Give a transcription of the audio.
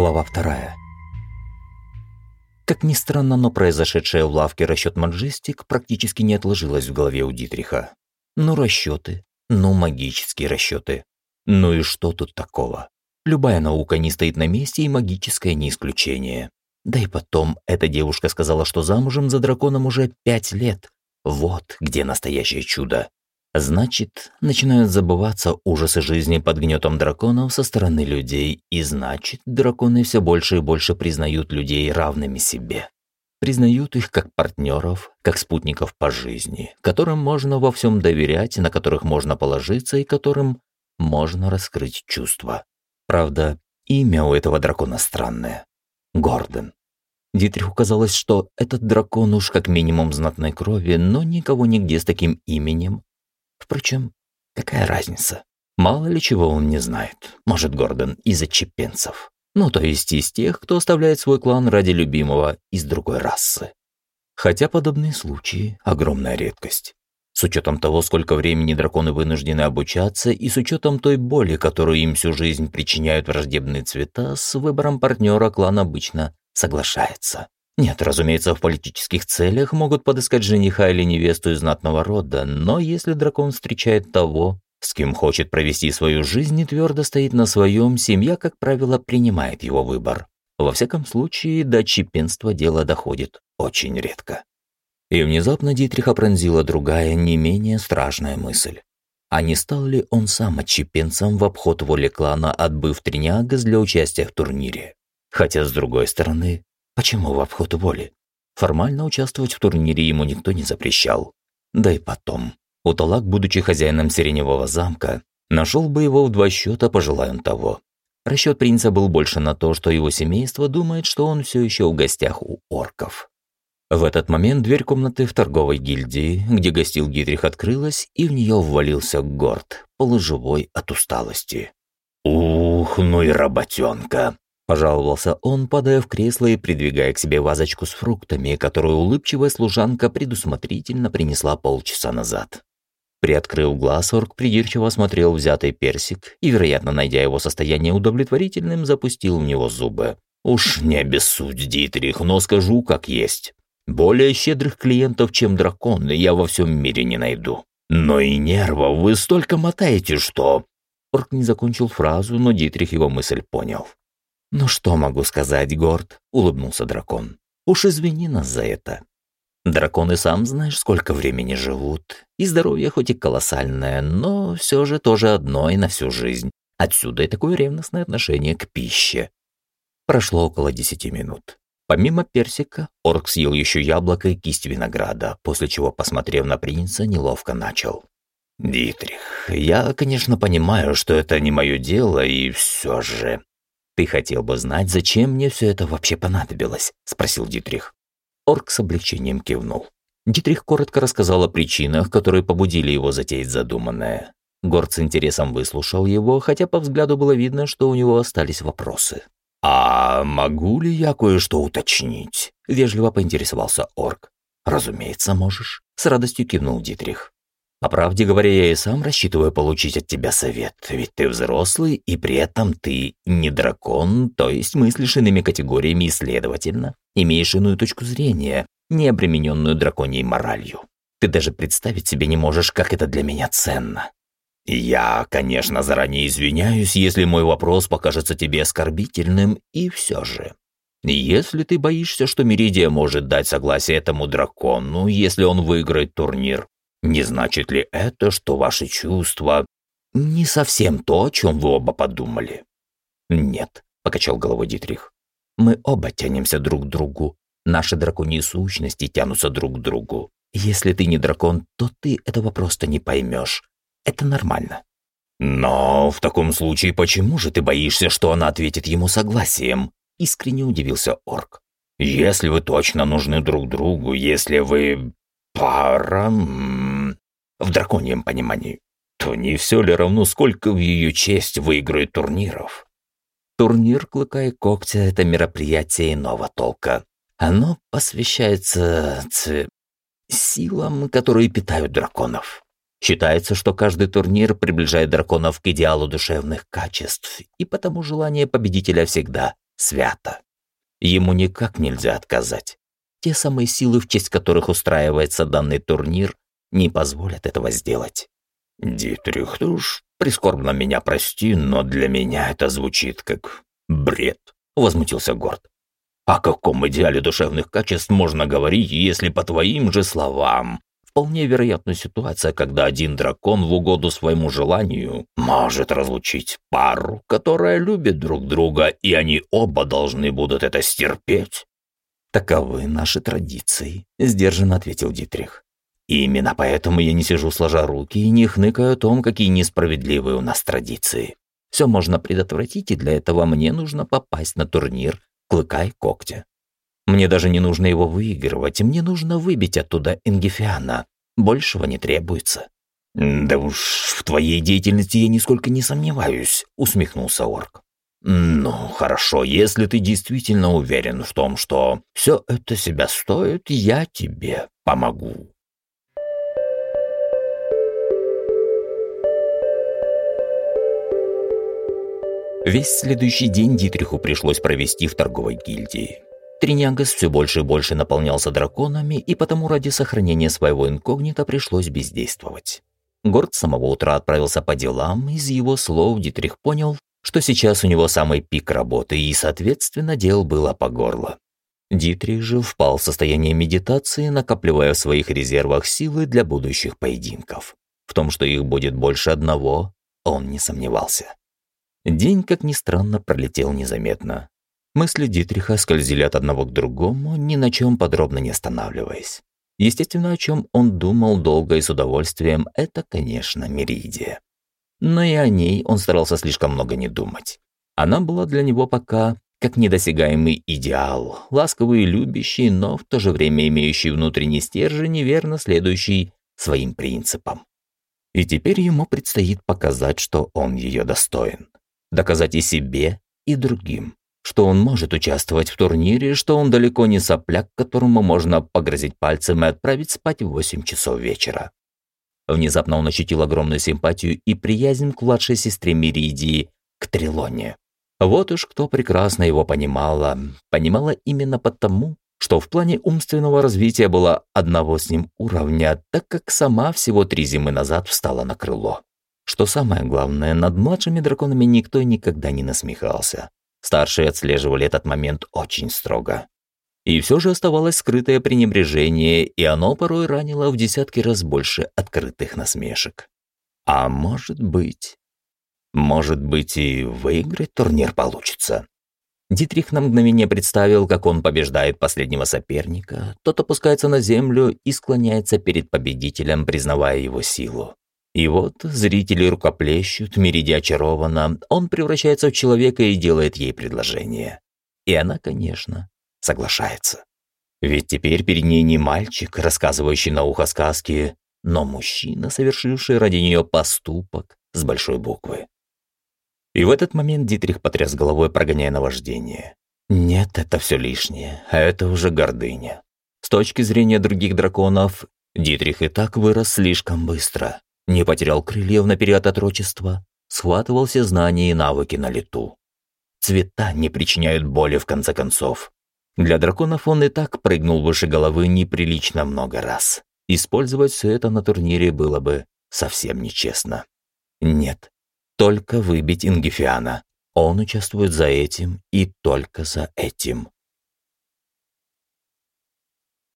Глава вторая. Как ни странно, но произошедшее в лавке расчет Маджестик практически не отложилось в голове у Дитриха. Ну расчеты, ну магические расчеты. Ну и что тут такого? Любая наука не стоит на месте, и магическое не исключение. Да и потом, эта девушка сказала, что замужем за драконом уже пять лет. Вот где настоящее чудо. Значит, начинают забываться ужасы жизни под гнетом драконов со стороны людей, и значит, драконы все больше и больше признают людей равными себе. Признают их как партнеров, как спутников по жизни, которым можно во всем доверять, на которых можно положиться и которым можно раскрыть чувства. Правда, имя у этого дракона странное. Гордон. Дитриху казалось, что этот дракон уж как минимум знатной крови, но никого нигде с таким именем Впрочем, какая разница? Мало ли чего он не знает. Может, Гордон из отчепенцев. Ну, то есть из тех, кто оставляет свой клан ради любимого из другой расы. Хотя подобные случаи – огромная редкость. С учетом того, сколько времени драконы вынуждены обучаться, и с учетом той боли, которую им всю жизнь причиняют враждебные цвета, с выбором партнера клан обычно соглашается. Нет, разумеется, в политических целях могут подыскать жениха или невесту из знатного рода, но если дракон встречает того, с кем хочет провести свою жизнь и твердо стоит на своем, семья, как правило, принимает его выбор. Во всяком случае, до чипенства дело доходит очень редко. И внезапно Дитриха пронзила другая, не менее страшная мысль. А не стал ли он сам отчепенцем в обход воли клана, отбыв Триниагас для участия в турнире? Хотя, с другой стороны, Почему в обход воли? Формально участвовать в турнире ему никто не запрещал. Да и потом. Уталак, будучи хозяином Сиреневого замка, нашел бы его в два счета, пожелая того. Расчет принца был больше на то, что его семейство думает, что он все еще в гостях у орков. В этот момент дверь комнаты в торговой гильдии, где гостил Гидрих, открылась, и в нее ввалился Горд, полуживой от усталости. «Ух, ну и работенка!» Пожаловался он, падая в кресло и придвигая к себе вазочку с фруктами, которую улыбчивая служанка предусмотрительно принесла полчаса назад. Приоткрыв глаз, орк придирчиво осмотрел взятый персик и, вероятно, найдя его состояние удовлетворительным, запустил в него зубы. «Уж не обессудь, Дитрих, но скажу, как есть. Более щедрых клиентов, чем драконы, я во всем мире не найду. Но и нервов вы столько мотаете, что...» Орк не закончил фразу, но Дитрих его мысль понял. «Ну что могу сказать, Горд?» – улыбнулся дракон. «Уж извини нас за это. Драконы сам знаешь, сколько времени живут, и здоровье хоть и колоссальное, но все же тоже одно и на всю жизнь. Отсюда и такое ревностное отношение к пище». Прошло около десяти минут. Помимо персика, орк съел еще яблоко и кисть винограда, после чего, посмотрев на принца, неловко начал. «Дитрих, я, конечно, понимаю, что это не мое дело, и все же...» «Ты хотел бы знать, зачем мне все это вообще понадобилось?» – спросил Дитрих. Орк с облегчением кивнул. Дитрих коротко рассказал о причинах, которые побудили его затеять задуманное. Горд с интересом выслушал его, хотя по взгляду было видно, что у него остались вопросы. «А могу ли я кое-что уточнить?» – вежливо поинтересовался орк. «Разумеется, можешь», – с радостью кивнул Дитрих. По правде говоря, я и сам рассчитываю получить от тебя совет, ведь ты взрослый, и при этом ты не дракон, то есть мыслишь иными категориями и, следовательно, имеешь иную точку зрения, не обремененную драконьей моралью. Ты даже представить себе не можешь, как это для меня ценно. Я, конечно, заранее извиняюсь, если мой вопрос покажется тебе оскорбительным, и все же. Если ты боишься, что Меридия может дать согласие этому дракону, если он выиграет турнир, не значит ли это, что ваши чувства не совсем то, о чем вы оба подумали? Нет, покачал головой Дитрих. Мы оба тянемся друг к другу. Наши драконьи сущности тянутся друг к другу. Если ты не дракон, то ты этого просто не поймешь. Это нормально. Но в таком случае почему же ты боишься, что она ответит ему согласием? Искренне удивился орк. Если вы точно нужны друг другу, если вы пара в драконьем понимании, то не все ли равно, сколько в ее честь выиграет турниров? Турнир Клыка и Когтя – это мероприятие иного толка. Оно посвящается ц... силам, которые питают драконов. Считается, что каждый турнир приближает драконов к идеалу душевных качеств, и потому желание победителя всегда свято. Ему никак нельзя отказать. Те самые силы, в честь которых устраивается данный турнир, не позволят этого сделать. «Дитрих, ты уж прискорбно меня прости, но для меня это звучит как бред», — возмутился Горд. «О каком идеале душевных качеств можно говорить, если по твоим же словам вполне вероятна ситуация, когда один дракон в угоду своему желанию может разлучить пару, которая любит друг друга, и они оба должны будут это стерпеть. «Таковы наши традиции», — сдержанно ответил Дитрих. И именно поэтому я не сижу сложа руки и не хныкаю о том, какие несправедливые у нас традиции. Все можно предотвратить, и для этого мне нужно попасть на турнир «Клыка и когтя». Мне даже не нужно его выигрывать, мне нужно выбить оттуда Ингифиана. Большего не требуется». «Да уж, в твоей деятельности я нисколько не сомневаюсь», — усмехнулся орк. «Ну, хорошо, если ты действительно уверен в том, что все это себя стоит, я тебе помогу». Весь следующий день Дитриху пришлось провести в торговой гильдии. Тринягас все больше и больше наполнялся драконами, и потому ради сохранения своего инкогнито пришлось бездействовать. Горд с самого утра отправился по делам, из его слов Дитрих понял, что сейчас у него самый пик работы, и, соответственно, дел было по горло. Дитрих же впал в состояние медитации, накапливая в своих резервах силы для будущих поединков. В том, что их будет больше одного, он не сомневался. День, как ни странно, пролетел незаметно. Мысли Дитриха скользили от одного к другому, ни на чем подробно не останавливаясь. Естественно, о чем он думал долго и с удовольствием, это, конечно, Меридия. Но и о ней он старался слишком много не думать. Она была для него пока как недосягаемый идеал, ласковый и любящий, но в то же время имеющий внутренний стержень и верно следующий своим принципам. И теперь ему предстоит показать, что он ее достоин. Доказать и себе, и другим что он может участвовать в турнире, что он далеко не сопляк, которому можно погрозить пальцем и отправить спать в 8 часов вечера. Внезапно он ощутил огромную симпатию и приязнь к младшей сестре Миридии, к Трилоне. Вот уж кто прекрасно его понимала. Понимала именно потому, что в плане умственного развития была одного с ним уровня, так как сама всего три зимы назад встала на крыло. Что самое главное, над младшими драконами никто никогда не насмехался. Старшие отслеживали этот момент очень строго. И все же оставалось скрытое пренебрежение, и оно порой ранило в десятки раз больше открытых насмешек. А может быть... Может быть и выиграть турнир получится. Дитрих на мгновение представил, как он побеждает последнего соперника, тот опускается на землю и склоняется перед победителем, признавая его силу. И вот зрители рукоплещут, Мериди очарована, он превращается в человека и делает ей предложение. И она, конечно, соглашается. Ведь теперь перед ней не мальчик, рассказывающий на ухо сказки, но мужчина, совершивший ради нее поступок с большой буквы. И в этот момент Дитрих потряс головой, прогоняя наваждение. Нет, это все лишнее, а это уже гордыня. С точки зрения других драконов, Дитрих и так вырос слишком быстро не потерял крыльев на период отрочества, схватывал все знания и навыки на лету. Цвета не причиняют боли в конце концов. Для драконов он и так прыгнул выше головы неприлично много раз. Использовать все это на турнире было бы совсем нечестно. Нет, только выбить Ингифиана. Он участвует за этим и только за этим.